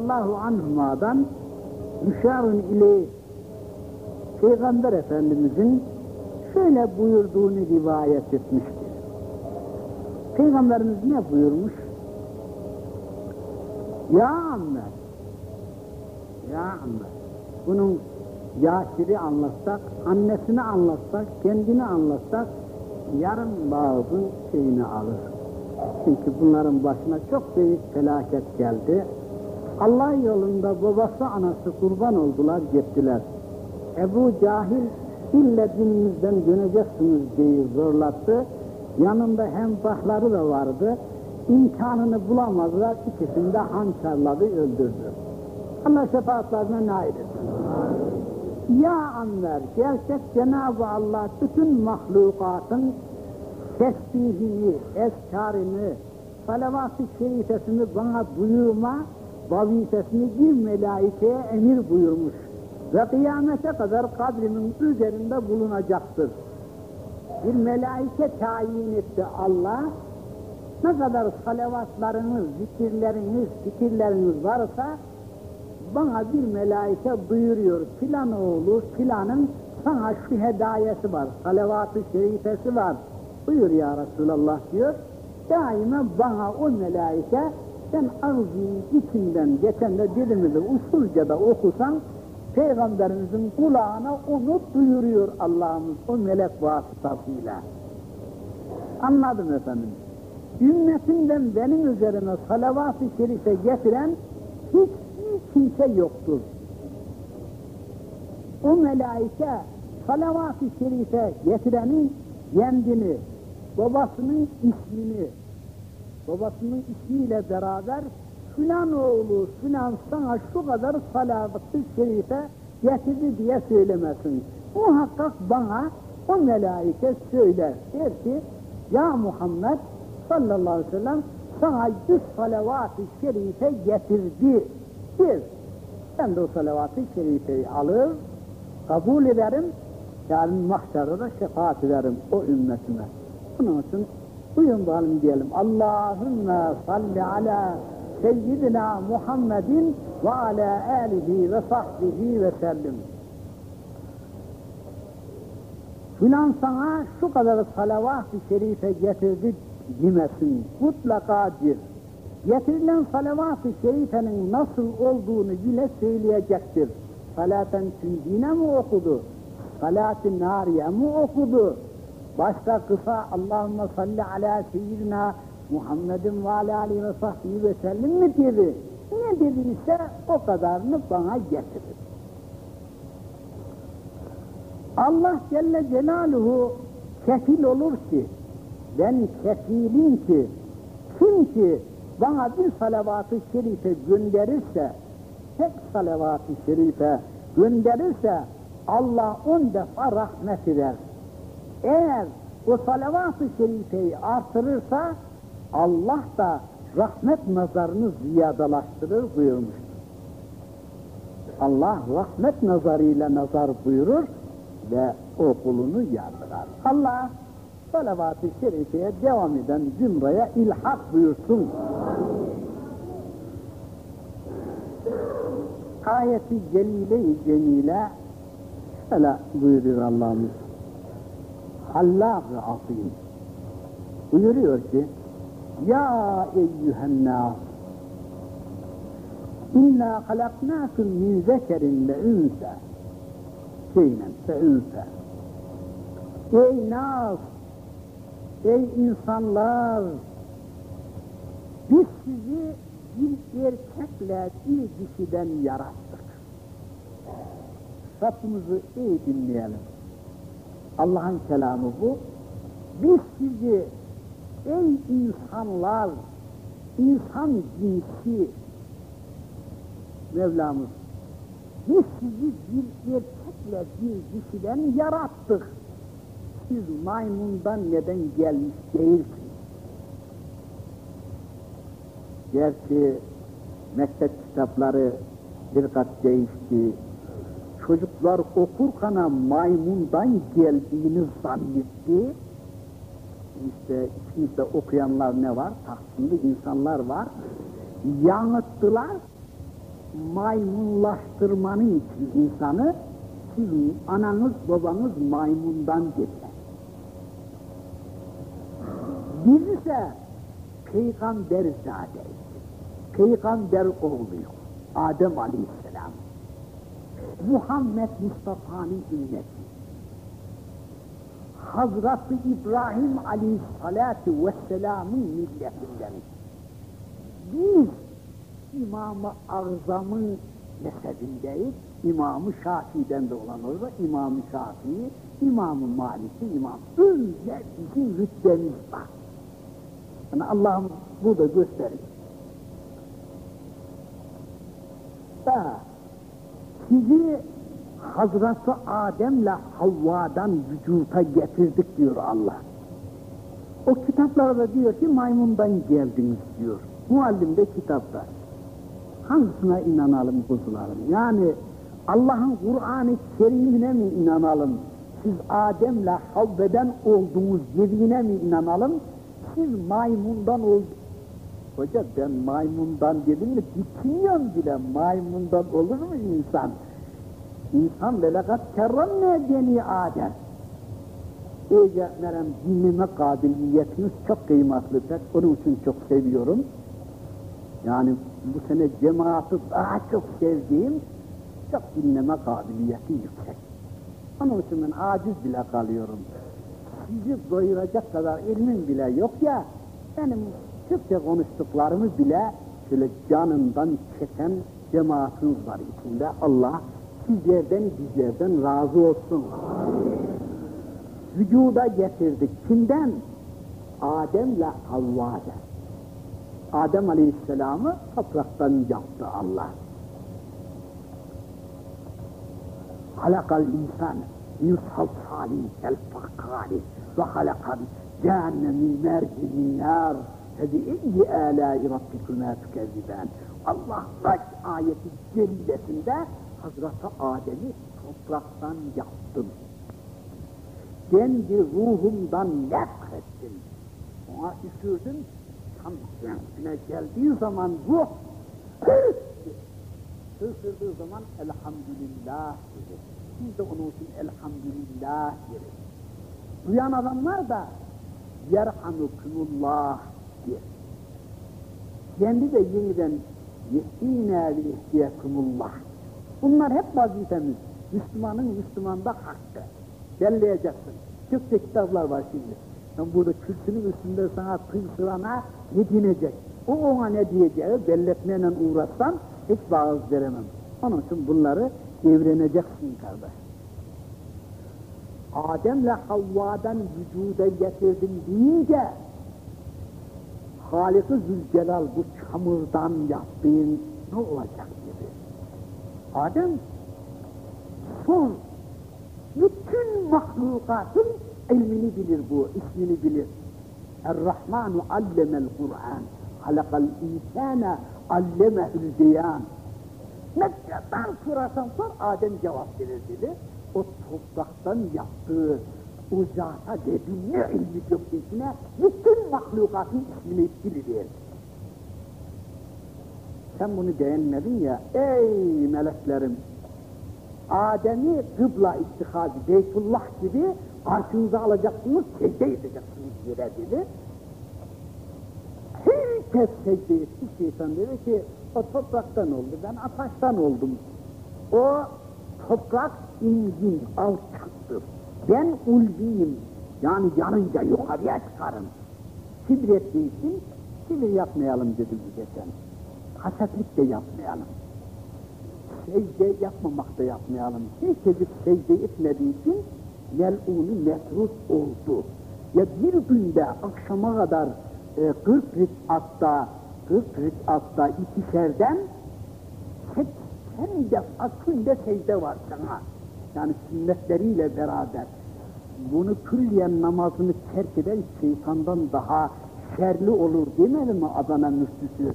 Allahu anhuma'dan müşarun ile Peygamber Efendimizin şöyle buyurduğunu rivayet etmiştir. Peygamberimiz ne buyurmuş? Ya amme, ya amme, bunun Yasir'i anlatsak, annesini anlatsak, kendini anlatsak, yarın bazı şeyini alır. Çünkü bunların başına çok büyük felaket geldi. Allah yolunda babası anası kurban oldular gittiler. Ebu Cahil ille dininizden döneceksiniz diye zorlattı. Yanında hem bahları da vardı. İmkanını bulamadılar. İkisini de hançerladı, öldürdü. Allah şefaatlerine nail etsin. Ya Anver, gerçek Cenab-ı Allah bütün mahlukatın tesbihini, eskarını, salavat-ı şerifesini bana buyurma vazifesini bir melaikeye emir buyurmuş. Ve kıyamete kadar kadrimin üzerinde bulunacaktır. Bir melaike tayin etti Allah. Ne kadar salavatlarınız, zikirleriniz, fikirleriniz varsa bana bir melaike buyuruyor. Filan oğlu filanın sana şu hedayesi var, salavat-ı şerifesi var. Buyur ya Resulallah diyor. Daima bana o melaike sen ağzının içinden geçen dilimizi usulca da okusan Peygamberimizin kulağına onu duyuruyor Allah'ımız o melek vasıtasıyla. Anladım efendim. Ümmetimden benim üzerine salavat-ı şerife getiren hiçbir kimse yoktur. O melaike salavat-ı şerife getirenin kendini, babasının ismini, babasının ismiyle beraber filan oğlu filan sana şu kadar salavat-ı şerife getirdi diye söylemesin. Muhakkak bana o melaike söyler. Der ki ya Muhammed sallallahu aleyhi ve sellem sana yüz salavat-ı şerife getirdi. Bir, ben de o salavat-ı şerifeyi alır, kabul ederim, yarın mahşerde şefaat ederim o ümmetime. Bunun için buyurun bakalım diyelim. Allahümme salli ala seyyidina Muhammedin ve ala alihi ve sahbihi ve sellim. Filan sana şu kadar salavat-ı şerife getirdi demesin. Mutlaka dir. Getirilen salavat-ı şerifenin nasıl olduğunu bile söyleyecektir. Salaten tündine mi okudu? Salat-ı nariye mi okudu? Başta kısa Allahümme salli ala seyyidina Muhammedin ve ala aleyhi ve sahbihi ve sellim mi dedi? Ne dediyse o kadarını bana getirir. Allah Celle Celaluhu kefil olur ki, ben kefilim ki, kim ki bana bir salavat-ı şerife gönderirse, tek salavat-ı şerife gönderirse, Allah on defa rahmet eder. Eğer o salavat-ı şerifeyi artırırsa, Allah da rahmet nazarını ziyadalaştırır buyurmuştur. Allah rahmet nazarıyla nazar buyurur ve o kulunu yardırar. Allah salavat-ı şerifeye devam eden cümleye ilhak buyursun. Ayeti celile-i cemile şöyle buyuruyor Allah'ımız. Hallâh-ı azim. Buyuruyor ki Ya eyyühennâs İnna halaknâküm min zekerin ve ünse Şeynen ve ünse Ey nas Ey insanlar biz sizi bir erkekle bir dişiden yarattık. Sapımızı iyi dinleyelim. Allah'ın kelamı bu. Biz sizi ey insanlar, insan cinsi Mevlamız, biz sizi bir erkekle bir dişiden yarattık. Siz maymundan neden gelmiş değilsiniz? Gerçi mektep kitapları bir kat değişti. Çocuklar okurkana maymundan geldiğini zannetti. İşte içimizde okuyanlar ne var? Tahsinli insanlar var. Yanıttılar. maymunlaştırmanın için insanı sizin ananız babanız maymundan geçer. Biz ise peygamber zadeyiz. Peygamber oğluyuz. Adem aleyhisselam. Muhammed Mustafa'nın ümmeti. Hazreti İbrahim aleyhissalatu vesselamın milletindeniz. Biz İmam-ı Azam'ın mezhebindeyiz. İmam-ı Şafii'den de olan orada İmam-ı Şafii, İmam-ı Malik'i, İmam. Öyle bizim rütbemiz var. Yani Allah'ım burada gösterir. Da sizi Hazreti Adem'le Havva'dan vücuta getirdik diyor Allah. O kitaplarda diyor ki maymundan geldiniz diyor. Muallim de kitapta. Hangisine inanalım kuzularım? Yani Allah'ın Kur'an-ı Kerim'ine mi inanalım? Siz Adem'le Havve'den olduğunuz dediğine mi inanalım? Siz maymundan. Hoca ben maymundan dedim mi bitmiyorum bile maymundan olur mu insan? İnsan velakat kerremme beni Adem. Ey Merem dinleme kabiliyetiniz çok kıymetli. Ben onun için çok seviyorum. Yani bu sene cemaati daha çok sevdiğim, çok dinleme kabiliyeti yüksek. Onun için ben aciz bile kalıyorum. Sizi doyuracak kadar ilmin bile yok ya, benim Türkçe konuştuklarımı bile şöyle canından çeken cemaatiniz var içinde. Allah sizlerden bizlerden razı olsun. Vücuda getirdik. Kimden? Adem'le Havva'dan. Adem Aleyhisselam'ı topraktan yaptı Allah. Halakal insan min salsalin kel fakkari ve halakal cehenne min mercinin nar febi iyi âlâi rabbikümâ tükezziben. Allah baş ayeti celilesinde Hazreti Adem'i topraktan yaptım. Kendi ruhumdan nefrettim. Ona üfürdüm, tam kendine geldiği zaman ruh Hırsırdığı zaman elhamdülillah dedi. Biz de onun için elhamdülillah deriz. Duyan adamlar da yerhamukumullah diyor. Kendi de yeniden ve ihtiyakumullah. Bunlar hep vazifemiz. Müslümanın Müslümanda hakkı. Belleyeceksin. Türkçe kitaplar var şimdi. Ben burada kürsünün üstünde sana tıyısırana ne dinecek? O ona ne diyeceği belletmeyle uğraşsan hiç vaaz veremem. Onun için bunları evreneceksin kardeş. Adem'le Havva'dan vücuda getirdim deyince Halik-i Zülcelal bu çamurdan yaptığın ne olacak dedi. Adem sor bütün mahlukatın ilmini bilir bu, ismini bilir. Er-Rahmanu allemel Kur'an, halakal insana allemehül beyan. Kadar sorarsan sor, Adem cevap verir dedi. O topraktan yaptığı o zata dedi ne ilmi gökyüzüne bütün mahlukatın ismini bilir. Sen bunu beğenmedin ya, ey meleklerim, Adem'i kıbla istihazı, Beytullah gibi karşınıza alacaksınız, secde edeceksiniz yere dedi. Herkes secde etti, şeytan dedi ki, o topraktan oldu, ben ataştan oldum. O toprak incin, alçaktır. Ben ulviyim, yani yanınca yukarıya çıkarım. Kibrettiği için kibir yapmayalım dedi bu geçen. Hasetlik de yapmayalım secde yapmamak da yapmayalım. Kimsecik secde etmediği için mel'unu metrut oldu. Ya bir günde akşama kadar e, 40 rikatta 40 rikatta ikişerden 80 defa günde secde var sana. Yani sünnetleriyle beraber. Bunu külliyen namazını terk eden şeytandan daha şerli olur demedi mi Adana müftüsü?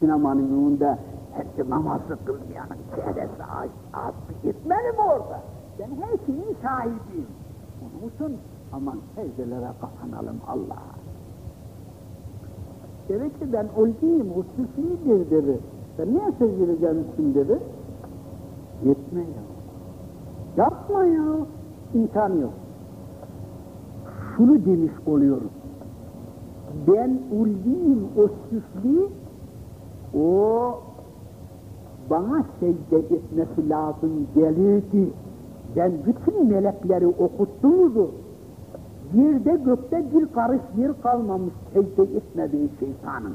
sinemanın önünde hep namazı kılmayanın çehresi az gitmeli mi orada? Ben her şeyin sahibiyim. Onun için aman secdelere kapanalım Allah'a. Dedi ki ben olayım, hususiydir dedi. Sen niye söz vereceksin dedi. Yetme ya. Yapma ya. İmkanı yok. Şunu demiş oluyorum. Ben ulviyim o süfli, o bana secde etmesi lazım gelirdi. Ben bütün melekleri okuttuğumu yerde gökte bir karış yer kalmamış secde etmediği şeytanın.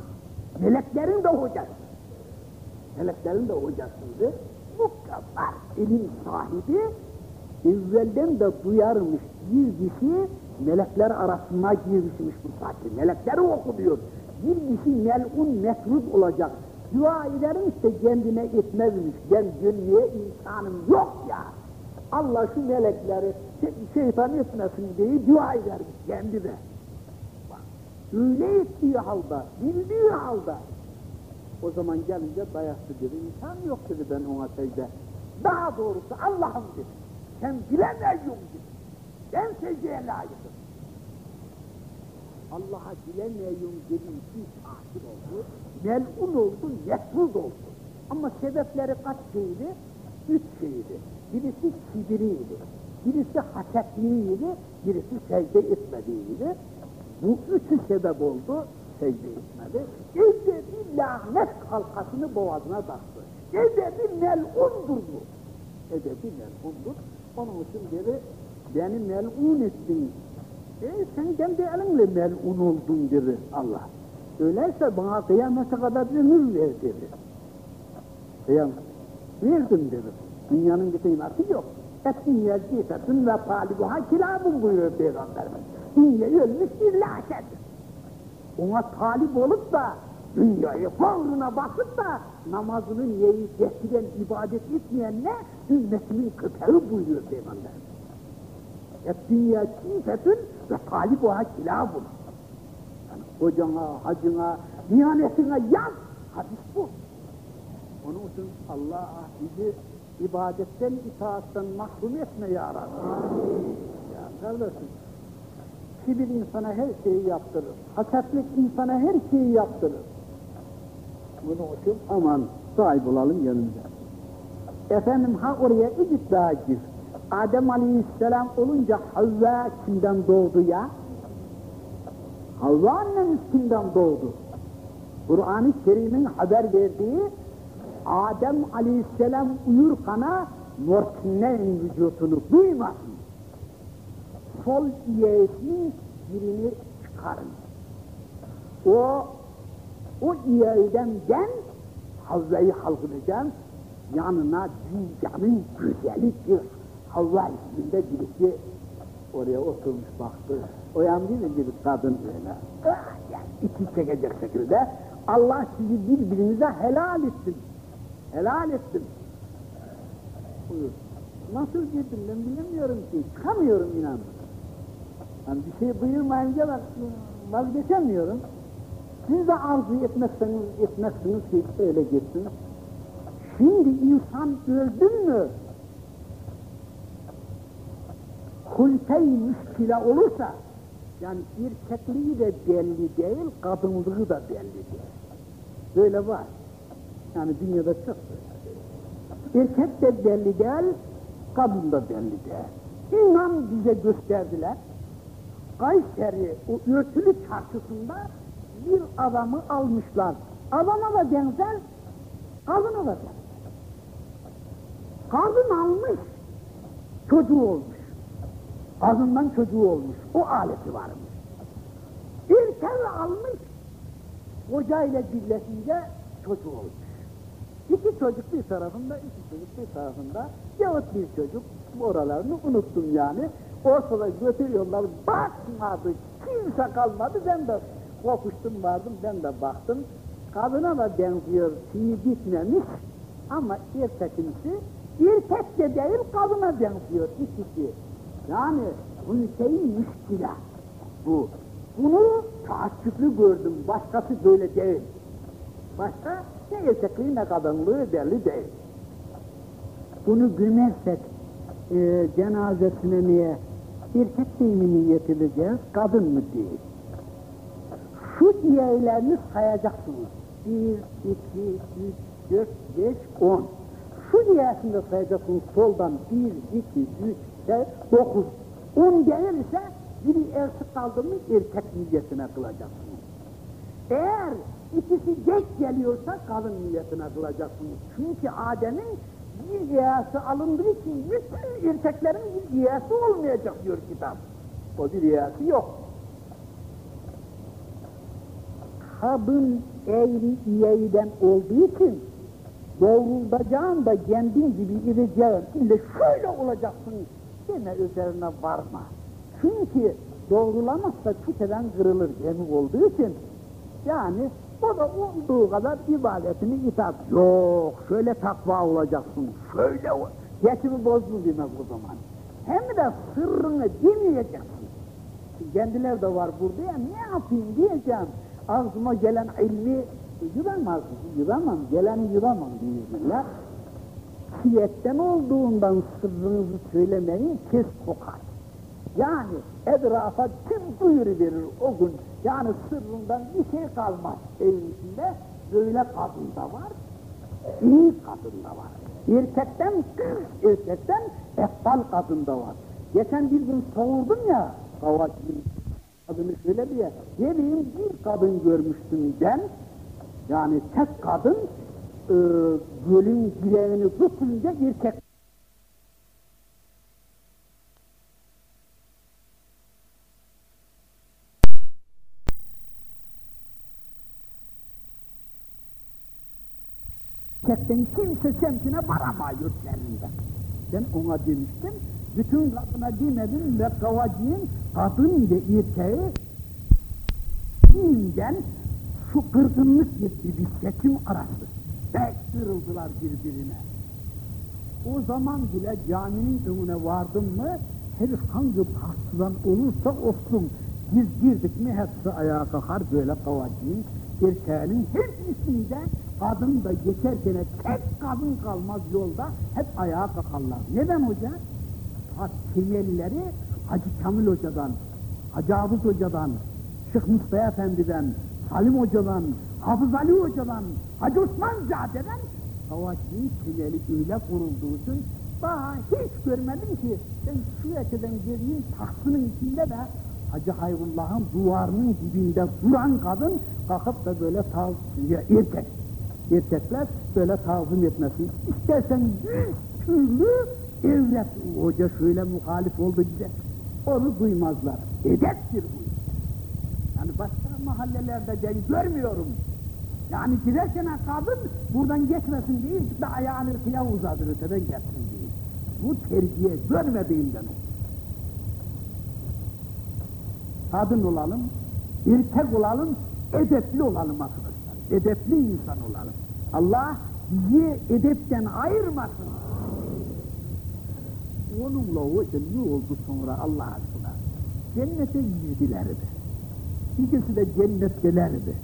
Meleklerin de hocası. Meleklerin de hocasıydı. Bu kadar ilim sahibi evvelden de duyarmış bir kişi melekler arasına girmişmiş bu saatte. Melekleri okuduyor. Bir kişi melun metrud olacak. Dua ederim işte kendine etmezmiş. Ben gönlüye imkanım yok ya. Allah şu melekleri şeytan etmesin diye dua ederim kendi de. Bak, öyle ettiği halde, bildiği halde. O zaman gelince dayaktı dedi, imkan yok dedi ben ona secde. Daha doğrusu Allah'ım dedi. Sen bilemeyiyorsun dedi. Ben secdeye layıkım. Allah'a bilemeyiyorum dediği için tahsil oldu. Melun oldu, yetmuz oldu. Ama sebepleri kaç şeydi? Üç şeydi. Birisi kibiriydi, birisi hasetliğiydi, birisi secde etmediğiydi. Bu üçü sebep oldu, secde etmedi. Evde bir lanet halkasını boğazına taktı. Evde bir melundur bu. Evde bir melundur. Onun için dedi, beni melun ettin. E sen kendi elinle melun oldun dedi Allah. Öyleyse bana kıyamete kadar ömür ver dedi. Kıyamet. Verdim dedi. Dünyanın bir kıymeti yok. Et dünya cifetün ve talibuha kilabun buyuruyor Peygamberimiz. Dünya ölmüş bir laşedir. Ona talip olup da dünyayı bağrına basıp da namazını niyeyi getiren ibadet etmeyenle ümmetimin köpeği buyuruyor Peygamberimiz. Et dünya cifetün ve talibuha kilabun. Yani kocana, hacına, diyanetine yaz. Hadis bu. Onun için Allah bizi ibadetten, itaatten mahrum etme ya Rabbi. Ya kardeşim, kibir insana her şeyi yaptırır. Hasetlik insana her şeyi yaptırır. Bunu için aman sahip olalım yanında. Efendim ha oraya iki daha gir. Adem Aleyhisselam olunca Havva kimden doğdu ya? Havva annemiz kimden doğdu? Kur'an-ı Kerim'in haber verdiği Adem aleyhisselam uyurkana mortinenin vücudunu duymasın. Sol iyesinin birini çıkarın. O, o iyeyden ben Havva'yı halkınacağım, yanına dünyanın güzeli bir Havva isminde birisi oraya oturmuş baktı. O yan değil bir kadın öyle. Ah, yani içi çekecek şekilde Allah sizi birbirinize helal etsin helal ettim. Buyur. Nasıl girdim ben bilemiyorum ki, çıkamıyorum inan. Yani bir şey buyurmayınca ben vazgeçemiyorum. Siz de arzu etmezseniz, etmezsiniz ki öyle gitsin. Şimdi insan öldün mü? Hulpe-i müşkile olursa, yani erkekliği de belli değil, kadınlığı da belli değil. Böyle var. Yani dünyada çok Erkek de belli değil, kadın da belli değil. İnan bize gösterdiler. Kayseri o örtülü çarşısında bir adamı almışlar. Adama da benzer, da benzer. Kadın almış, çocuğu olmuş. Kadından çocuğu olmuş, o aleti varmış. Erkek almış, kocayla birleşince çocuğu olmuş. İki çocuk bir tarafında, iki çocuk bir tarafında, yahut bir çocuk, oralarını unuttum yani. Ortada götürüyorlar, bakmadı, kimse kalmadı, ben de kokuştum vardım, ben de baktım. Kadına da benziyor, tüyü gitmemiş ama erkekimsi, erkek de değil, kadına benziyor ikisi. Yani ülkeyi müşkile bu. Bunu taassüplü gördüm, başkası böyle değil. Başka ne erkekliği ne kadınlığı belli değil. Bunu gömersek e, cenazesine niye erkek değil mi niyet edeceğiz, kadın mı değil? şu diyelerini sayacaksınız. Bir, iki, üç, dört, beş, on. Şu diyesini de sayacaksınız soldan. Bir, iki, üç, beş, dokuz. On gelirse biri erkek kaldı mı erkek niyetine kılacaksınız. Eğer ikisi geç geliyorsa kadın niyetine kılacaksınız. Çünkü Adem'in bir riyası alındığı için bütün erkeklerin bir riyası olmayacak diyor kitap. O bir riyası yok. Kadın eğri iyeyden olduğu için doğrulacağın da kendin gibi ireceğin ile şöyle olacaksın deme üzerine varma. Çünkü doğrulamazsa küteden kırılır gemik olduğu için yani o da olduğu kadar ibadetini itaat. Yok şöyle takva olacaksın, şöyle ol. Geçimi bozdun demek o zaman. Hem de sırrını demeyeceksin. Kendiler de var burada ya ne yapayım diyeceğim. Ağzıma gelen ilmi yuramaz, yuramam, geleni yuramam biiznillah. Siyetten olduğundan sırrınızı söylemeyi kes kokar. Yani etrafa kim duyuru verir o gün. Yani sırrından bir şey kalmaz evin içinde. Böyle kadın da var, iyi kadın da var. Erkekten, erkekten eftal kadın da var. Geçen bir gün sordum ya, havacının adını şöyle diye, geleyim bir kadın görmüştüm ben, yani tek kadın, e, gölün direğini tutunca erkek erkekten kimse semtine varamıyor yerinde. Ben ona demiştim, bütün kadına demedim ve kavacıyım, kadın ile erkeği dinden şu kırgınlık gitti bir seçim arası. Pek kırıldılar birbirine. O zaman bile caminin önüne vardım mı, herif hangi parçadan olursa olsun, biz girdik mi hepsi ayağa kalkar böyle kavacıyım. Erkeğinin hepsinde kadın da geçerken tek kadın kalmaz yolda hep ayağa kalkarlar. Neden hoca? Ha, temelleri Hacı Kamil Hoca'dan, Hacı Hafız Hoca'dan, Şeyh Mustafa Efendi'den, Salim Hoca'dan, Hafız Ali Hoca'dan, Hacı Osman Zade'den Havacının temeli öyle kurulduğu için daha hiç görmedim ki ben şu öteden geleyim tahtının içinde de Hacı Hayrullah'ın duvarının dibinde duran kadın kalkıp da böyle ya erkek erkekler böyle tazım etmesi. İstersen yüz türlü evlet hoca şöyle muhalif oldu diye onu duymazlar. Edeptir bu. Yani başka mahallelerde ben görmüyorum. Yani giderken kadın buradan geçmesin diye de ayağını kıya uzadır öteden geçsin diye. Bu terbiye görmediğimden o. Kadın olalım, erkek olalım, edepli olalım arkadaşlar. Edepli insan olalım. Allah bizi edepten ayırmasın. Onunla o ne oldu sonra Allah aşkına? Cennete girdilerdi. İkisi de cennettelerdi.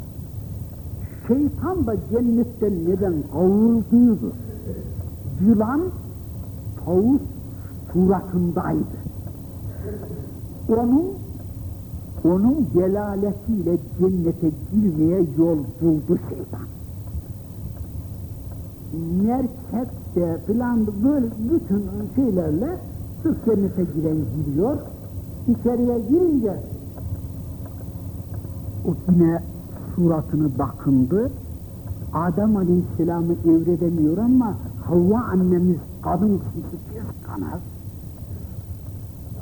Şeytan da cennetten neden kavulduydu? Yılan tavus suratındaydı. Onun onun delaletiyle cennete girmeye yol buldu şeytan. Merkepte filan böyle bütün şeylerle sırf cennete giren giriyor. İçeriye girince o yine suratını bakındı. Adem Aleyhisselam'ı evredemiyor ama Havva annemiz kadın kısmı kanar.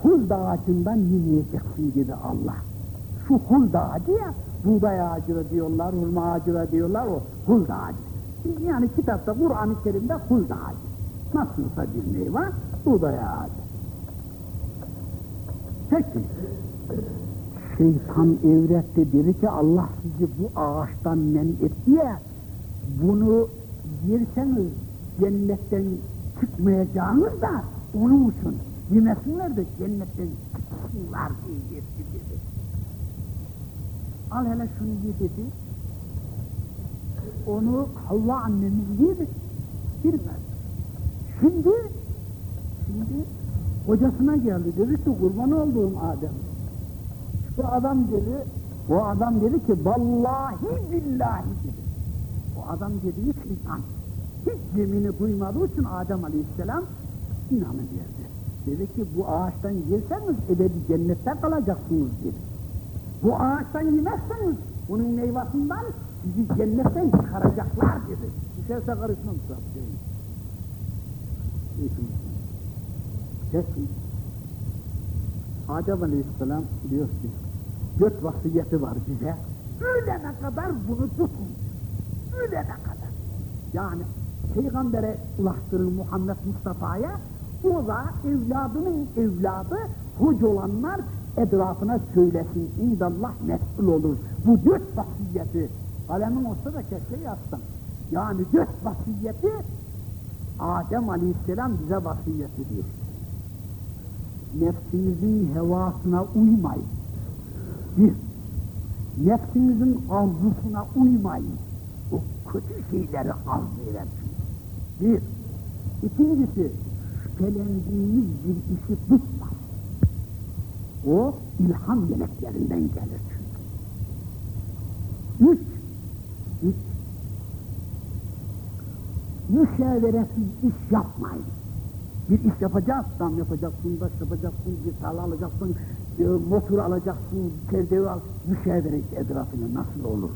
Huld ağacından yemeyeceksin dedi Allah. Şu huld ağacı ya, buğday ağacı diyorlar, hurma ağacı diyorlar, o huld ağacı. Yani kitapta, Kur'an-ı Kerim'de huld ağacı. Nasılsa bir meyve, buğday ağacı. Peki, şeytan evrette dedi ki Allah sizi bu ağaçtan men etti ya, bunu yerseniz cennetten çıkmayacağınız da onun için yemesinler de cennetten çıksınlar diye yetti dedi. Al hele şunu ye dedi. Onu Havva annemiz yedi. Bilmez. Şimdi, şimdi hocasına geldi. Dedi ki kurban olduğum Adem. Şu adam dedi O adam dedi ki vallahi billahi dedi. O adam dedi hiç inan. Hiç yemini duymadığı için Adem Aleyhisselam inanıverdi. Dedi ki bu ağaçtan yerseniz ebedi cennette kalacaksınız dedi. Bu ağaçtan yemezseniz bunun meyvasından sizi cennetten çıkaracaklar dedi. Düşerse karışmam Rabbim. Peki. Adem Aleyhisselam diyor ki, dört vasiyeti var bize. Ölene kadar bunu tutun. Ölene kadar. Yani Peygamber'e ulaştırın Muhammed Mustafa'ya, o da evladının evladı, hoca olanlar etrafına söylesin. İndallah mesul olur. Bu dört vasiyeti, kalemin olsa da keşke yazsam. Yani dört vasiyeti Adem Aleyhisselam bize vasiyet ediyor. Nefsinizin hevasına uymayın. Bir, nefsinizin arzusuna uymayın. O kötü şeyleri arzu Bir, ikincisi, şüphelendiğiniz bir işi tutmayın. O ilham meleklerinden gelir. Üç, üç, müşaveresiz iş yapmayın. Bir iş yapacaksın, yapacaksın, baş yapacaksın, bir tarla alacaksın, e, motor alacaksın, çerdeği al, müşavere etrafına nasıl olur?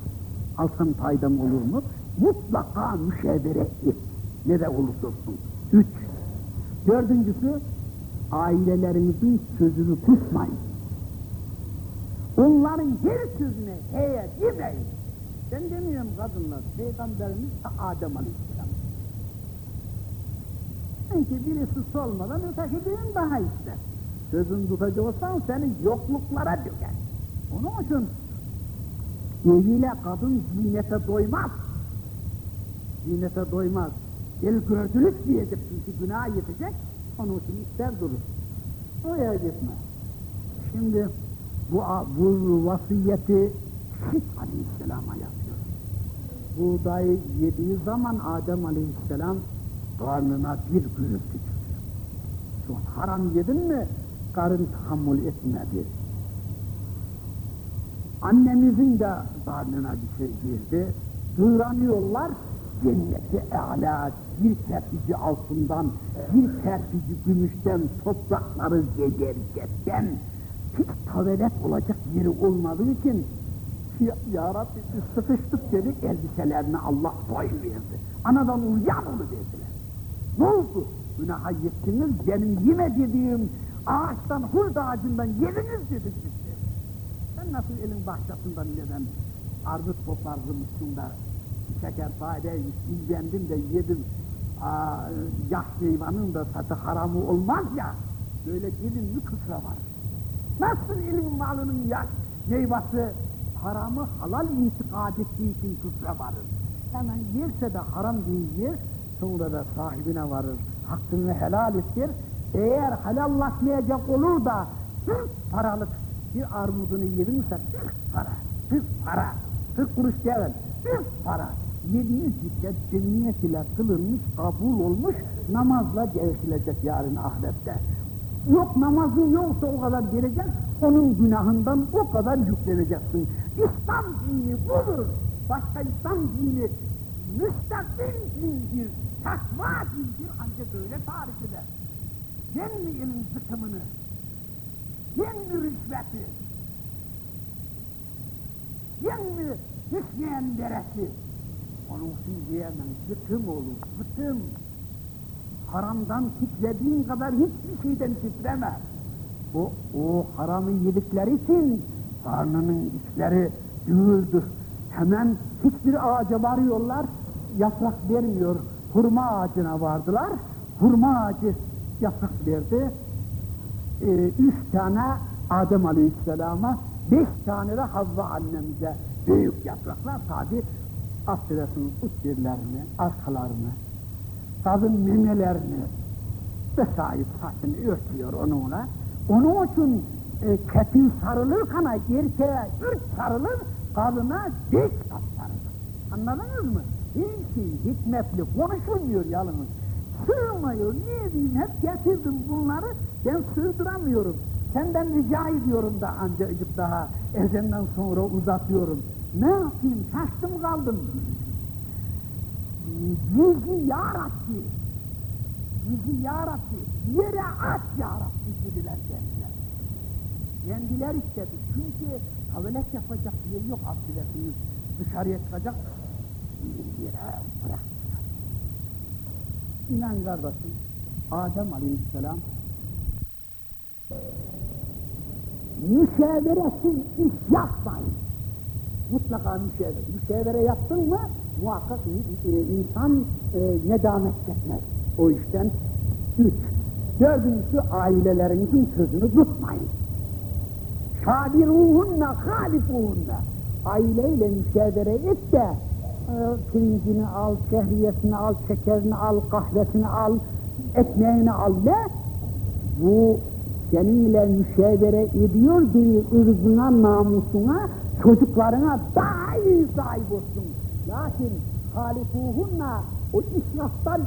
Alsan faydan olur mu? Mutlaka müşavere et. Ne de olursa olsun. Üç. Dördüncüsü, ailelerinizin sözünü tutmayın. Onların her sözüne heye demeyin. Ben demiyorum kadınlar, Peygamberimiz Adem Aleyhisselam. Sanki birisi solmadan öteki birin daha ister. Sözün tutacaksan seni yokluklara döker. Onun için eviyle kadın ziynete doymaz. Ziynete doymaz. El gördülük diyecek çünkü günah yetecek. Onun için ister durur. Oraya gitme. Şimdi bu, bu vasiyeti Şit Aleyhisselam'a yapıyor. Buğdayı yediği zaman Adem Aleyhisselam karnına bir gürültü çıkıyor. Şu haram yedin mi karın tahammül etmedi. Annemizin de karnına bir şey girdi. Duyuranıyorlar cenneti âlâ bir terpici altından, bir terpici gümüşten toprakları gederken hiç tavelet olacak yeri olmadığı için ya, Rabbi sıkıştık dedik elbiselerini Allah koyuverdi. Anadan uyan onu dediler. Ne oldu? Günaha yettiniz, benim yeme dediğim ağaçtan, hurda ağacından yediniz dedi size. Sen nasıl elin bahçesinden neden armut koparmışsın da şeker faydemiş, ilgendim de yedim, Aa, yaş meyvanın da satı haramı olmaz ya, böyle gelin mi kısra var. Nasıl elin malının yaş meyvası haramı halal itikad ettiği için kısra varır. Hemen yerse de haram diye yer, sonra da sahibine varır. Hakkını helal ettir. Eğer helallaşmayacak olur da bir paralık bir armudunu yedinse bir para, bir para, bir kuruş değil, bir para. Yediği zikret cemiyet ile kılınmış, kabul olmuş, namazla gevşilecek yarın ahirette. Yok namazın yoksa o kadar gelecek, onun günahından o kadar yükleneceksin. İslam dini budur. Başka İslam dini müstakil dindir, takva dindir ancak böyle tarif eder. Yenmi elin zıkımını, yenmi rüşveti, yenmi düşmeyen deresi. İçin diyemem, zıkım olur, zıkım. Haramdan titrediğin kadar hiçbir şeyden titreme. O, o haramı yedikleri için karnının içleri düğüldü. Hemen hiçbir ağaca varıyorlar, yaprak vermiyor. Hurma ağacına vardılar, hurma ağacı yaprak verdi. Ee, üç tane Adem Aleyhisselam'a, beş tane de Havva annemize büyük yapraklar tabi affedersiniz uç yerlerini, arkalarını, kadın memelerini vesaire saçını örtüyor onunla. Onun için e, ketin sarılır kana erkeğe üç sarılır, kadına kat sarılır. Anladınız mı? Her şey hikmetli, konuşulmuyor yalnız. Sığmıyor, ne diyeyim, hep getirdim bunları, ben sığdıramıyorum. Senden rica ediyorum da ancacık daha ezenden sonra uzatıyorum. Ne yapayım şaştım kaldım. Bizi ya Rabbi, bizi ya Rabbi, yere at ya Rabbi dediler kendiler. Kendiler istedi. Çünkü tuvalet yapacak yer yok affedersiniz. Dışarıya çıkacak yere bıraktılar. İnan kardeşim, Adem Aleyhisselam müşaveresiz iş yapmayın. Mutlaka müşavere. Müşavere yaptın mı muhakkak insan e, nedamet çekmez o işten. Üç. Dördüncüsü ailelerinizin sözünü tutmayın. Şabiruhunna halifuhunna. Aileyle müşavere et de e, pirincini al, şehriyesini al, şekerini al, kahvesini al, ekmeğini al ne? Bu seninle müşavere ediyor diye ırzına, namusuna, çocuklarına daha iyi sahip olsun. Lakin halifuhunna o israftan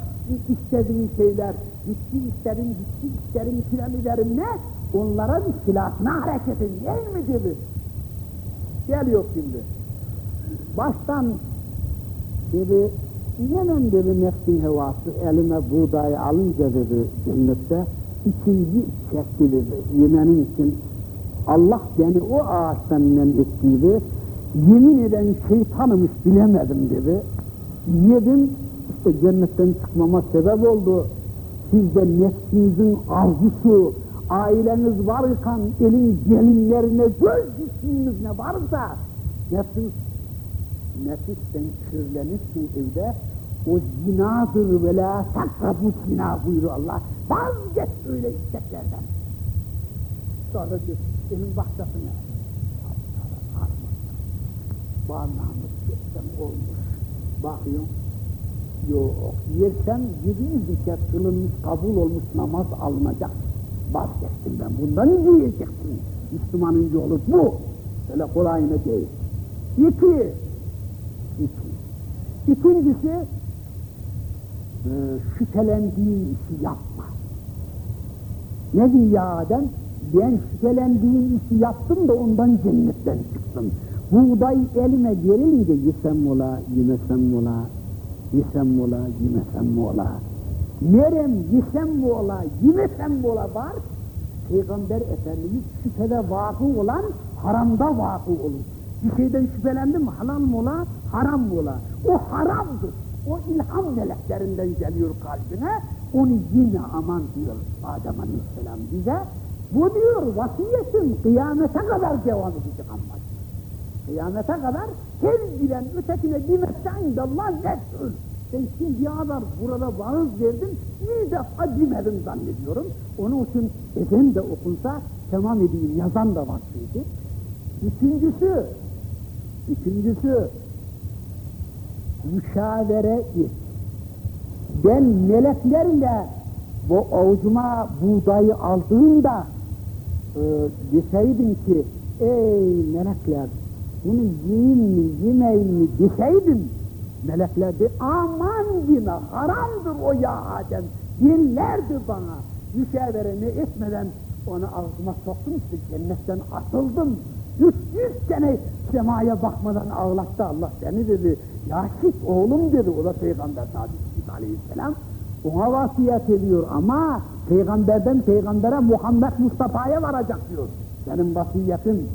istediğin şeyler, ciddi isterim, ciddi isterim, piramiderim ne? Onlara bir silahına hareketin değil mi gibi? Geliyor şimdi. Baştan dedi, hemen dedi nefsin hevası elime buğdayı alınca dedi cennette ikinci çekti dedi yemenin için Allah beni o ağaçtan men ettiydi yemin eden şeytanımış bilemedim dedi yedim işte cennetten çıkmama sebep oldu siz de nefsinizin arzusu aileniz varken elin gelinlerine göz diştiğiniz ne varsa nefsin nefisten kirlenirsin evde o zinadır ve la takrabu zina buyuruyor Allah. Vazgeç öyle isteklerden. Sonra diyor, senin bahçesine Bağlamız geçsem olmuş. Bakıyorum, yok. Yersem yedi kez kılınmış, kabul olmuş namaz alınacak. Vazgeçtim ben. Bundan önce yiyeceksin. Müslümanın yolu bu. Öyle kolayına değil. İki, iki. İkincisi, e, şüphelendiğin işi yapma. Ne diyor Adem? Ben şüphelendiğim işi yaptım da ondan cennetten çıktım. Buğday elime gerilince yesem mi ola, yemesem ola, yesem ola, yemesem ola. Nerem yesem ola, yemesem ola var. Peygamber Efendimiz şüphede vakı olan haramda vakı olur. Bir şeyden şüphelendim mi halal mı haram mı ola? O haramdır. O ilham meleklerinden geliyor kalbine. Onu yine aman diyor Adem Aleyhisselam bize. Bu diyor vasiyetim kıyamete kadar devam edecek ama. Kıyamete kadar her bilen ötekine demekten de mesul. Ben şimdiye kadar burada vaaz verdim, bir defa demedim zannediyorum. Onun için ezan de okunsa tamam edeyim, yazan da var. Üçüncüsü, üçüncüsü, müşavere et. Ben meleklerle bu avucuma buğdayı aldığımda e, deseydim ki ey melekler bunu yiyeyim mi yemeyim mi deseydim melekler de aman yine haramdır o ya Adem dinlerdi bana müşavere ne etmeden onu ağzıma soktum işte cennetten atıldım 300 sene semaya bakmadan ağlattı Allah seni dedi. Yaşit oğlum dedi. O da Peygamber Sadık Aleyhisselam. Ona vasiyet ediyor ama peygamberden peygambere Muhammed Mustafa'ya varacak diyor. Senin vasiyetin.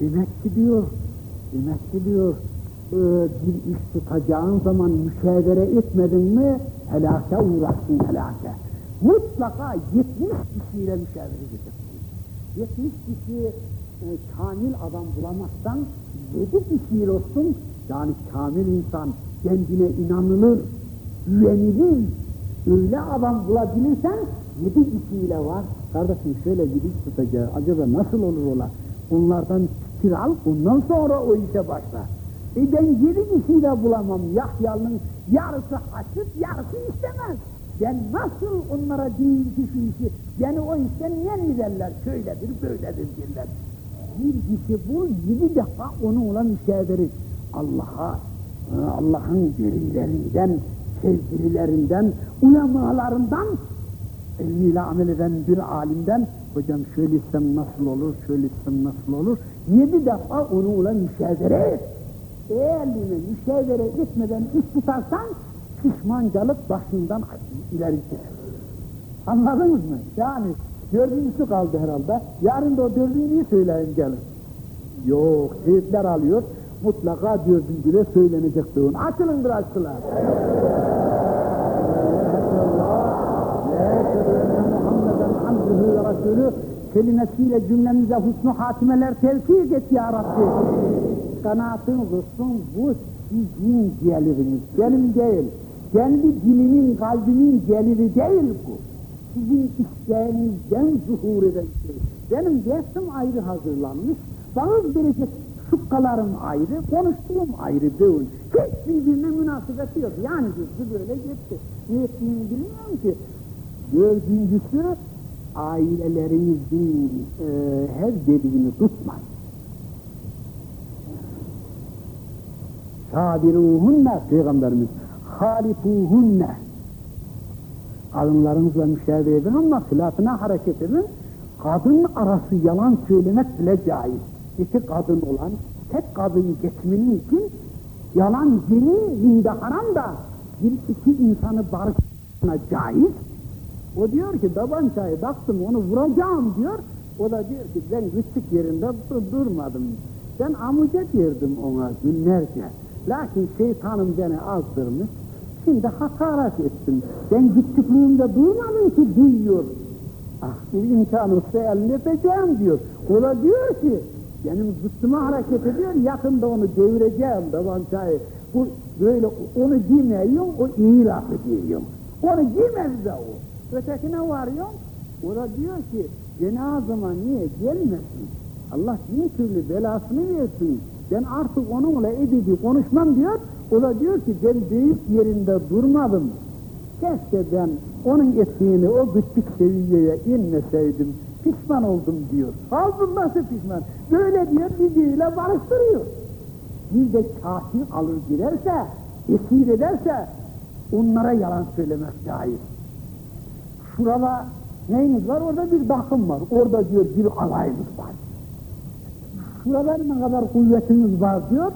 Demek ki diyor, demek ki diyor, e, bir iş tutacağın zaman müşavere etmedin mi helake uğrarsın helake. Mutlaka 70 kişiyle müşavere edeceksin. 70 kişi e, kamil adam bulamazsan yedi kişiyle olsun yani kamil insan kendine inanılır, güvenilir, öyle adam bulabilirsen yedi kişiyle var. Kardeşim şöyle bir iş tutacağı, acaba nasıl olur ola? Onlardan fikir al, ondan sonra o işe başla. E ben yedi kişiyle bulamam. Yahya'nın yarısı açık, yarısı istemez. Ben nasıl onlara diyeyim ki işi, yani o işten ne derler, şöyledir, böyledir derler. Bir kişi bul, yedi defa onu olan müşaviri. Allah'a, Allah'ın velilerinden, sevgililerinden, ulemalarından ilmiyle amel eden bir alimden hocam şöyle etsem nasıl olur, şöyle etsem nasıl olur? Yedi defa onunla müşavere et. Eğer müşavere etmeden iş tutarsan pişmancalık başından ileri gider. Anladınız mı? Yani dördüncüsü kaldı herhalde. Yarın da o dördüncüyü söyleyin gelin. Yok, teyitler alıyor. Mutlaka dördüncüde söylenecek diyorsun. Açılın biraz kılar. Resulü kelimesiyle cümlemize husnu hatimeler tevfik et ya Rabbi. Kanaatın olsun bu sizin geliriniz, benim değil. Kendi dilimin, kalbimin geliri değil bu. Sizin isteğinizden zuhur eden şey. Benim dersim ayrı hazırlanmış, bazı verecek şukkalarım ayrı, konuştuğum ayrı değil. Hiç birbirine münasebeti yok. Yani düzdü böyle gitti. Ne ettiğini bilmiyorum ki. Dördüncüsü, ailelerinizin e, her dediğini tutmayın. Sabiruhunne Peygamberimiz halifuhunne kadınlarınızla müşahede edin ama hilafına hareket edin. Kadın arası yalan söylemek bile caiz. İki kadın olan tek kadın geçmenin için yalan ceni zinde haram da bir iki insanı barışına caiz. O diyor ki tabancayı baktım onu vuracağım diyor. O da diyor ki ben küçük yerinde durmadım. Ben amuca derdim ona günlerce. Lakin şeytanım beni azdırmış. Şimdi hakaret ettim. Ben küçüklüğümde duymadım ki duyuyor. Ah bir imkan olsa elini öpeceğim diyor. O da diyor ki benim zıttıma hareket ediyor, yakında onu devireceğim tabancayı. Bu böyle onu giymiyorum, o iyi laf ediyorum. Onu giyme bize o. Ötekine varıyorum, o da diyor ki cenazıma niye gelmesin? Allah bin türlü belasını versin. Ben artık onunla ebedi konuşmam diyor. O da diyor ki ben büyük yerinde durmadım. Keşke ben onun ettiğini o küçük seviyeye inmeseydim. Pişman oldum diyor. Halbuki nasıl pişman? Böyle diyor birbiriyle barıştırıyor. Bir de kafir alır girerse, esir ederse onlara yalan söylemek caiz. Şurada neyiniz var? Orada bir bakım var. Orada diyor bir alayımız var. Şurada ne kadar kuvvetiniz var diyor.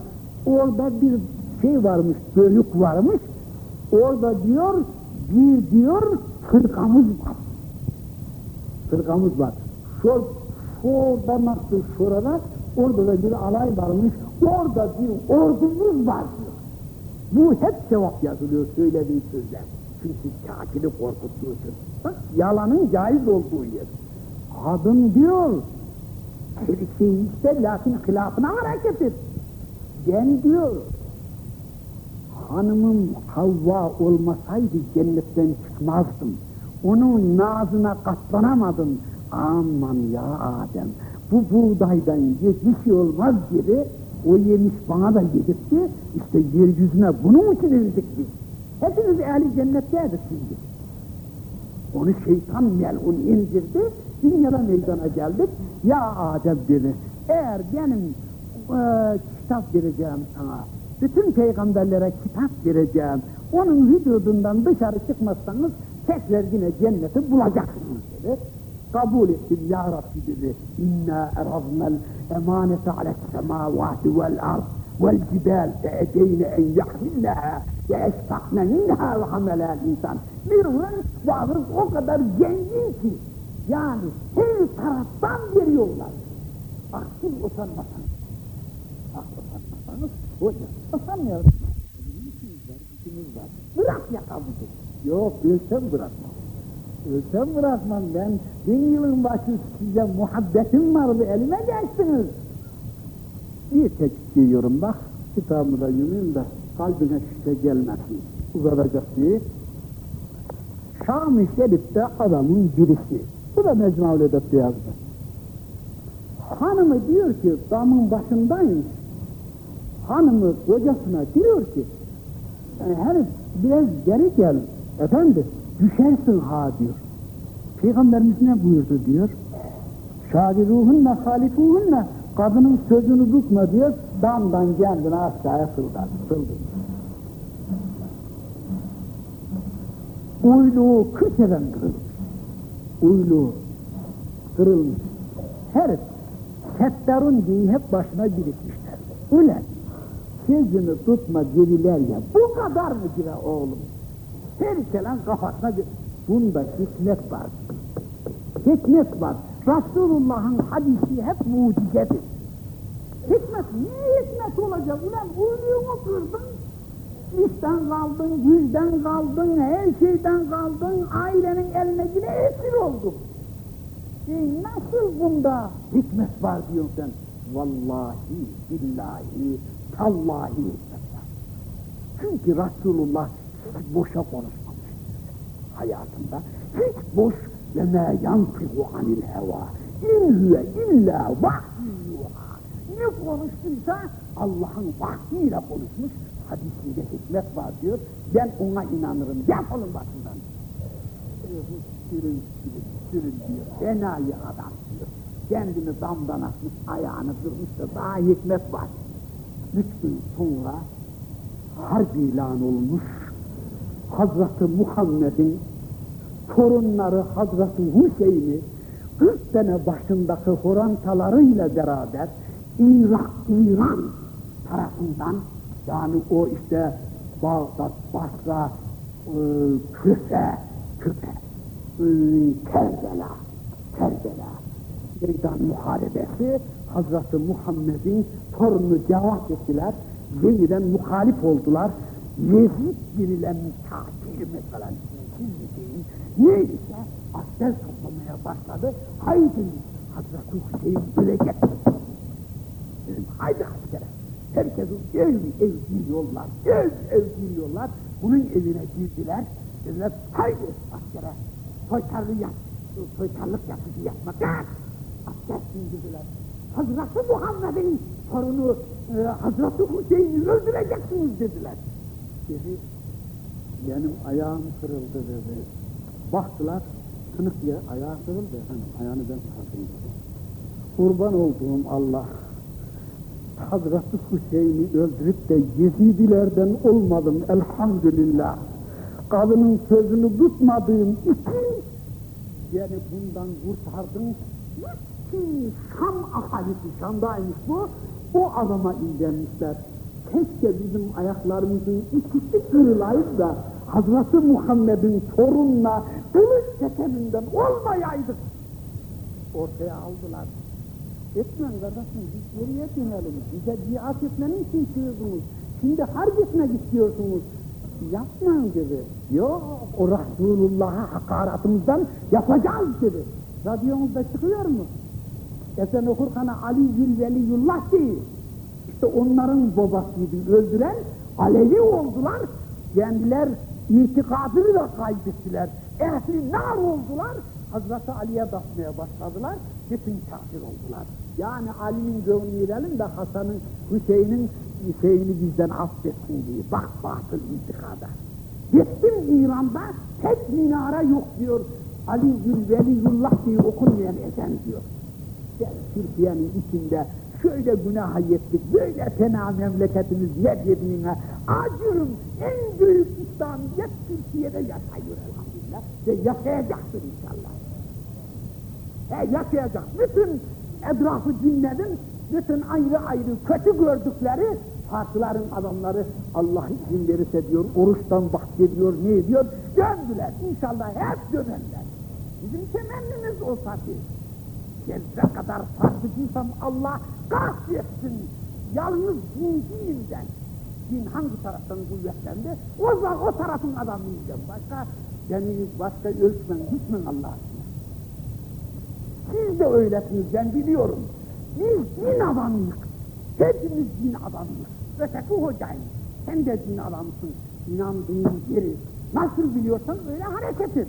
Orada bir şey varmış, bölük varmış. Orada diyor bir diyor fırkamız var. Fırkamız var. Şu, şurada nasıl şurada orada da bir alay varmış. Orada bir ordumuz var diyor. Bu hep cevap yazılıyor söylediği sözler. Çünkü kafiri korkuttuğu. Bak yalanın caiz olduğu yer. Kadın diyor, her şeyi iste lakin hilafına hareket et. Ben diyor, hanımım Havva olmasaydı cennetten çıkmazdım. Onun nazına katlanamadım. Aman ya Adem, bu buğdaydan bir şey olmaz gibi o yemiş bana da yedirtti. İşte yeryüzüne bunun için indik biz. Hepimiz ehli cennetteydik şimdi. Onu şeytan melun indirdi, dünyada meydana geldik. Ya Adem dedi, eğer benim e, kitap vereceğim sana, bütün peygamberlere kitap vereceğim, onun vücudundan dışarı çıkmazsanız tekrar yine cenneti bulacaksınız dedi. Kabul ettim ya Rabbi dedi. İnna eraznel emanete alel semavati vel ard vel cibel feedeyne en yahmilnaha minha ve hamelel insan. Bir varız o kadar zengin ki yani her taraftan veriyorlar. Ah siz utanmasanız. Ah utanmasanız hocam utanmıyoruz. İşimiz var, işimiz var. Bırak yakamızı. Yok ölsem bırakmam. Ölsem bırakmam ben. Bin yılın başı size muhabbetim vardı elime geçtiniz. Bir tek diyorum bak kitabımı da yumuyum da kalbine şüphe gelmesin. Uzatacak diye. Şam-ı Şerif'te adamın birisi. Bu da Mecmua'l Edep'te yazdı. Hanımı diyor ki damın başındaymış. Hanımı kocasına diyor ki e, herif biraz geri gel efendi düşersin ha diyor. Peygamberimiz ne buyurdu diyor. Şadiruhunne halifuhunne kadının sözünü tutma diyor. Damdan kendini aşağıya sıldı. sıldı. Uyluğu kırk eden kırılmış. uylu kırılmış. Her settarun diye hep başına birikmişler. Ulan sözünü tutma dediler ya bu kadar mı dire oğlum? Herkelen kafasına bir bunda hikmet var. Hikmet var. Resulullah'ın hadisi hep mucizedir. Hikmet, niye hikmet olacak? Ulan uyluğunu kırdın, işten kaldın, güçten kaldın, her şeyden kaldın, ailenin eline yine esir oldun. E nasıl bunda hikmet var diyorsun sen? Vallahi, billahi, tallahi hikmet var. Çünkü Resulullah hiç boşa konuşmamış hayatında. Hiç boş ve mâ yantihu anil heva. İn huve illa vahyuha. Ne konuştuysa Allah'ın vahyiyle konuşmuş. Hadisinde hikmet var diyor. Ben ona inanırım. Defolun başından. Sürün sürün sürün diyor. Enayi adam diyor. Kendini damdan atmış, ayağını kırmış da daha hikmet var. Üç gün sonra harp ilan olmuş. Hazreti Muhammed'in torunları Hazreti Hüseyin'i 40 tane başındaki horantalarıyla beraber İrak, İran tarafından yani o işte Bağdat, Basra, e, Küfe, Küfe, e, Kerbela, Kerbela meydan muharebesi Hazreti Muhammed'in torunu cevap ettiler. Yeniden muhalif oldular. Yezid denilen kafir mesela siz bir şeyin neyse asker toplamaya başladı. Haydi Hazreti Hüseyin ölecek. Dedim haydi askere. Herkesi ev ev giriyorlar, ev ev giriyorlar. Bunun evine girdiler. Dediler haydi askere. Soytarlı yap, soytarlık yapıcı yapmak. Kalk! Asker sindirdiler. Hazreti Muhammed'in torunu e, Hazreti Hüseyin'i öldüreceksiniz dediler. Dedi, benim ayağım kırıldı dedi. Baktılar, tınık diye ayağı kırıldı. Hani ayağını ben kırdım dedi. Kurban olduğum Allah, Hazreti Hüseyin'i öldürüp de Yezidilerden olmadım elhamdülillah. Kadının sözünü tutmadığım için yani bundan kurtardın. Bütün Şam ahalisi, Şam'daymış bu, o adama indirmişler. Keşke bizim ayaklarımızın ikisi kırılayıp da Hazreti Muhammed'in torununa kılıç çekeminden olmayaydık. Ortaya aldılar. Etmen kardeşim biz geriye dönelim. Bize biat etmenin için çığırdınız. Şimdi harp etmek istiyorsunuz. Yapmayın dedi. Yok o Resulullah'a hakaratımızdan yapacağız dedi. Radyomuzda çıkıyor mu? Esen okurkana Ali Gül Veliyullah değil. İşte onların babasıydı öldüren Alevi oldular. Kendiler itikadını da kaybettiler. Ehli nar oldular. Hazreti Ali'ye basmaya başladılar. Bütün kafir oldular. Yani Ali'nin gönlünü verelim de Hasan'ın, Hüseyin'in şeyini bizden affetsin diye. Bak batıl intikada. Gittim İran'da tek minare yok diyor. Ali Veliyullah diye okunmayan ezan diyor. Yani Türkiye'nin içinde şöyle günah ettik, böyle fena memleketimiz yediğine acırım en büyük İslamiyet Türkiye'de yaşıyor elhamdülillah ve yaşayacaktır inşallah. He yaşayacak. Bütün etrafı dinledin, bütün ayrı ayrı kötü gördükleri partilerin adamları Allah izin verirse diyor, oruçtan bahsediyor, ne ediyor, döndüler. İnşallah hep dönerler. Bizim temennimiz o parti. Zerre kadar farklıcıysam Allah kahretsin. Yalnız din değilimden. Din hangi taraftan kuvvetlendi? O o tarafın adamıyım. Başka, yani başka ölçmen, gitmen Allah aşkına. Siz de öylesiniz ben biliyorum. Biz din adamıyız. Hepimiz din adamıyız. Öteki hocayım. Sen de din adamısın. İnandığın yeri nasıl biliyorsan öyle hareket et.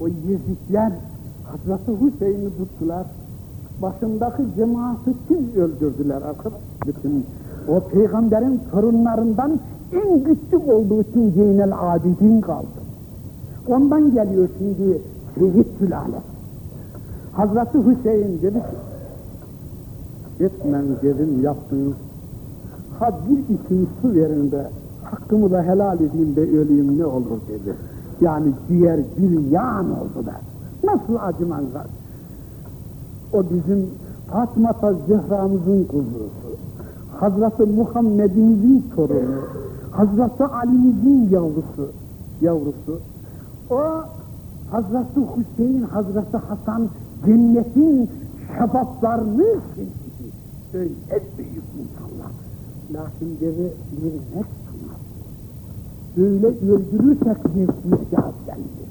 O Yezidler Hazreti Hüseyin'i tuttular. Başındaki cemaati kim öldürdüler arkadaş? Bütün o peygamberin torunlarından en küçük olduğu için Zeynel Abidin kaldı. Ondan geliyor şimdi Seyyid Sülale. Hazreti Hüseyin dedi ki, etmen dedim yaptığım, ha bir içim su verin de hakkımı da helal edeyim de öleyim ne olur dedi. Yani ciğer bir yağın oldu da. Nasıl acıman var? O bizim Fatıma Zehra'mızın kuzusu. Hazreti Muhammed'imizin torunu. Hazreti Ali'mizin yavrusu. Yavrusu. O Hazreti Hüseyin, Hazreti Hasan cennetin şebaplarını sildi. Öyle büyük insanlar. Lakin deve bir net tutmaz. Öyle öldürürsek cevap geldi.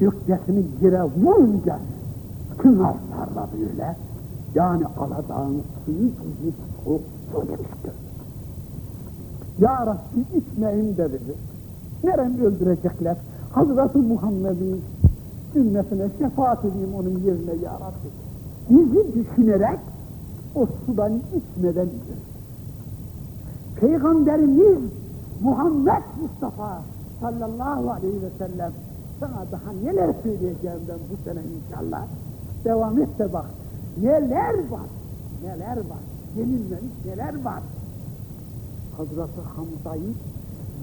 Gökyesini yere vurunca kınar parladı öyle. Yani Aladağ'ın suyu tuzu soğuk söylemiştir. Ya Rabbi içmeyin dedi. Nerem öldürecekler? Hazreti Muhammed'in ümmetine şefaat edeyim onun yerine ya Rabbi. Bizi düşünerek o sudan içmeden gidiyor. Peygamberimiz Muhammed Mustafa sallallahu aleyhi ve sellem sana daha neler söyleyeceğim ben bu sene inşallah. Devam et de bak. Neler var, neler var, yenilmemiş neler var. Hazreti Hamza'yı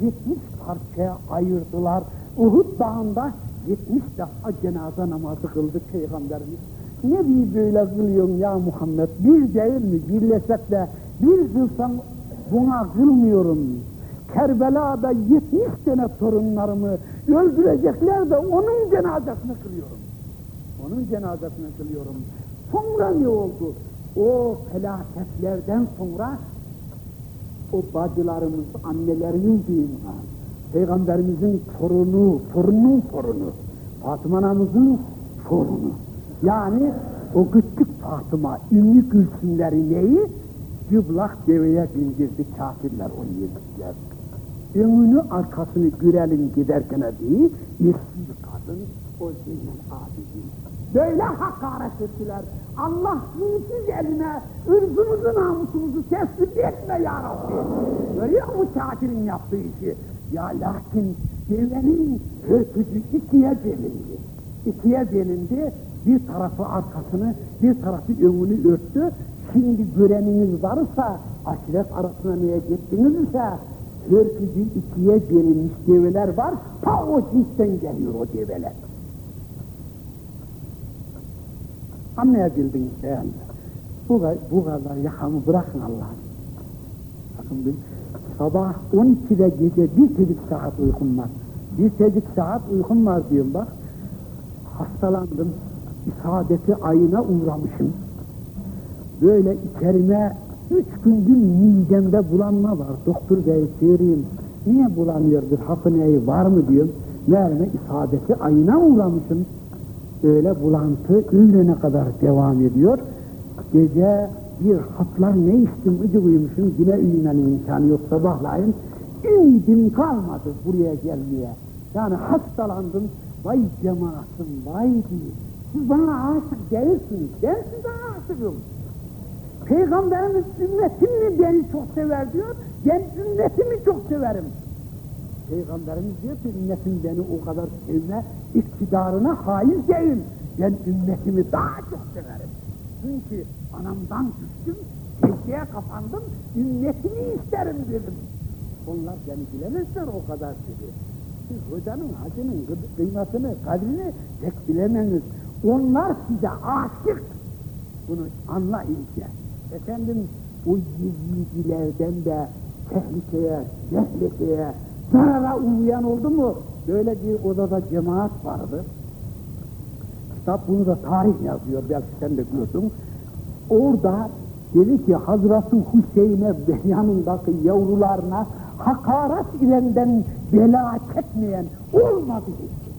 70 parçaya ayırdılar. Uhud dağında 70 defa cenaze namazı kıldı Peygamberimiz. Ne diye böyle kılıyorsun ya Muhammed? Bir değil mi? Birleşsek de bir kılsam buna kılmıyorum. Kerbela'da 70 tane torunlarımı öldürecekler de onun cenazesini kılıyorum. Onun cenazesini kılıyorum. Sonra ne oldu? O felaketlerden sonra o bacılarımız, annelerimiz diyeyim ha. Peygamberimizin torunu, torunun torunu. Fatıma anamızın torunu. Yani o küçük Fatıma, Ümmü Gülsümleri neyi? Cıblak deveye bindirdi kafirler onu yemişler. Önünü arkasını görelim giderken eski bir kadın o Zeynep abidin. Böyle hakaret ettiler. Allah dinsiz eline ırzımızı namusumuzu teslim etme ya Rabbi. Görüyor mu kafirin yaptığı işi? Ya lakin devenin hırtıcı ikiye bölündü. İkiye bölündü. Bir tarafı arkasını, bir tarafı önünü örttü. Şimdi göreniniz varsa, aşiret arasına neye gittiniz ise, hırtıcı ikiye bölünmüş develer var. Ta o cinsten geliyor o develer. Anlayabildiniz değerli. Bu, bu kadar yakamı bırakın Allah'ım. Bakın bir sabah 12'de gece bir tecik saat uykum var. Bir tecik saat uykum var diyorum bak. Hastalandım. İsadeti ayına uğramışım. Böyle içerime üç gündür midemde bulanma var. Doktor bey söyleyeyim. Niye bulanıyordur? Hapı neyi var mı diyorum. Meğerime isadeti ayına uğramışım öyle bulantı öğlene kadar devam ediyor. Gece bir haplar ne içtim, ıcı uyumuşum, yine uyumanın imkanı yok sabahlayın. Ümidim kalmadı buraya gelmeye. Yani hastalandım, vay cemaatim, vay diye. Siz bana aşık değilsiniz, ben size aşıkım. Peygamberimiz ümmetimi beni çok sever diyor, ben ümmetimi çok severim. Peygamberimiz diyor ki ümmetim beni o kadar sevme iktidarına haiz değil. Ben ümmetimi daha çok severim. Çünkü anamdan düştüm, secdeye kapandım, ümmetimi isterim dedim. Onlar beni bilemezler o kadar dedi. Siz hocanın, hacının kıymetini, kadrini pek bilemeniz. Onlar size aşık. Bunu anla iyice. Efendim o yiğidilerden de tehlikeye, tehlikeye, zarara uğrayan oldu mu? Böyle bir odada cemaat vardı. Kitap bunu da tarih yazıyor, belki sen de gördün. Orada dedi ki Hazreti Hüseyin'e yanındaki yavrularına hakaret ilenden bela çekmeyen olmadı dedi.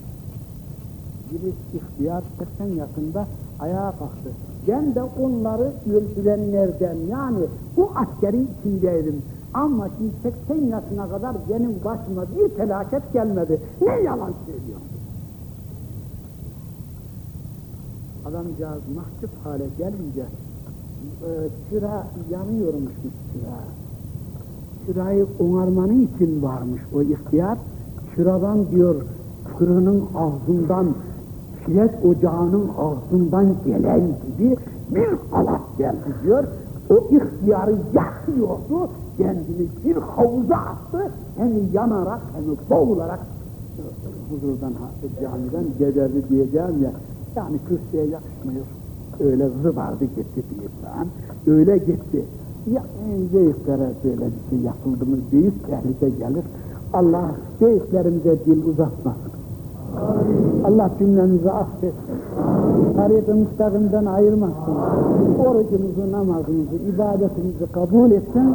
Biri ihtiyar 80 yakında ayağa kalktı. Ben de onları öldürenlerden yani bu askerin içindeydim. Ama şimdi 80 yaşına kadar benim başıma bir felaket gelmedi. Ne yalan söylüyorum. Adamcağız mahcup hale gelince e, çıra yanıyormuş bir çıra. Çırayı onarmanın için varmış o ihtiyar. Çıradan diyor fırının ağzından, kilet ocağının ağzından gelen gibi bir alat geldi diyor. o ihtiyarı yakıyordu, kendini bir havuza attı, hem yanarak hem boğularak huzurdan, camiden geberdi diyeceğim ya, yani kürsüye yakışmıyor. Öyle zıvardı gitti bir insan, öyle gitti. Ya büyüklere böyle bir şey yapıldı mı büyük tehlike gelir. Allah büyüklerimize dil uzatmasın. Allah cümlemizi affetsin. Tarih-i müstakimden ayırmasın. Orucumuzu, namazımızı, ibadetimizi kabul etsin.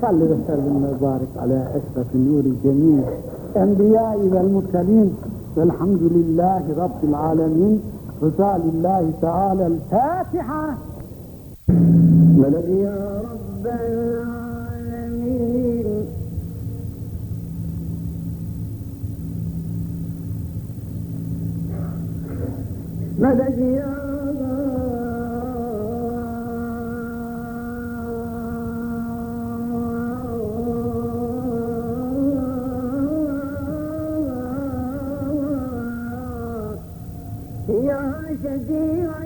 Salli ve sellim ve barik ala esrafin nuri cemil. Enbiya-i vel muttalin. Velhamdülillahi Rabbil alemin. Rıza lillahi teala. El-Fatiha. Velediya Rabbena. مدد يا يا شفيع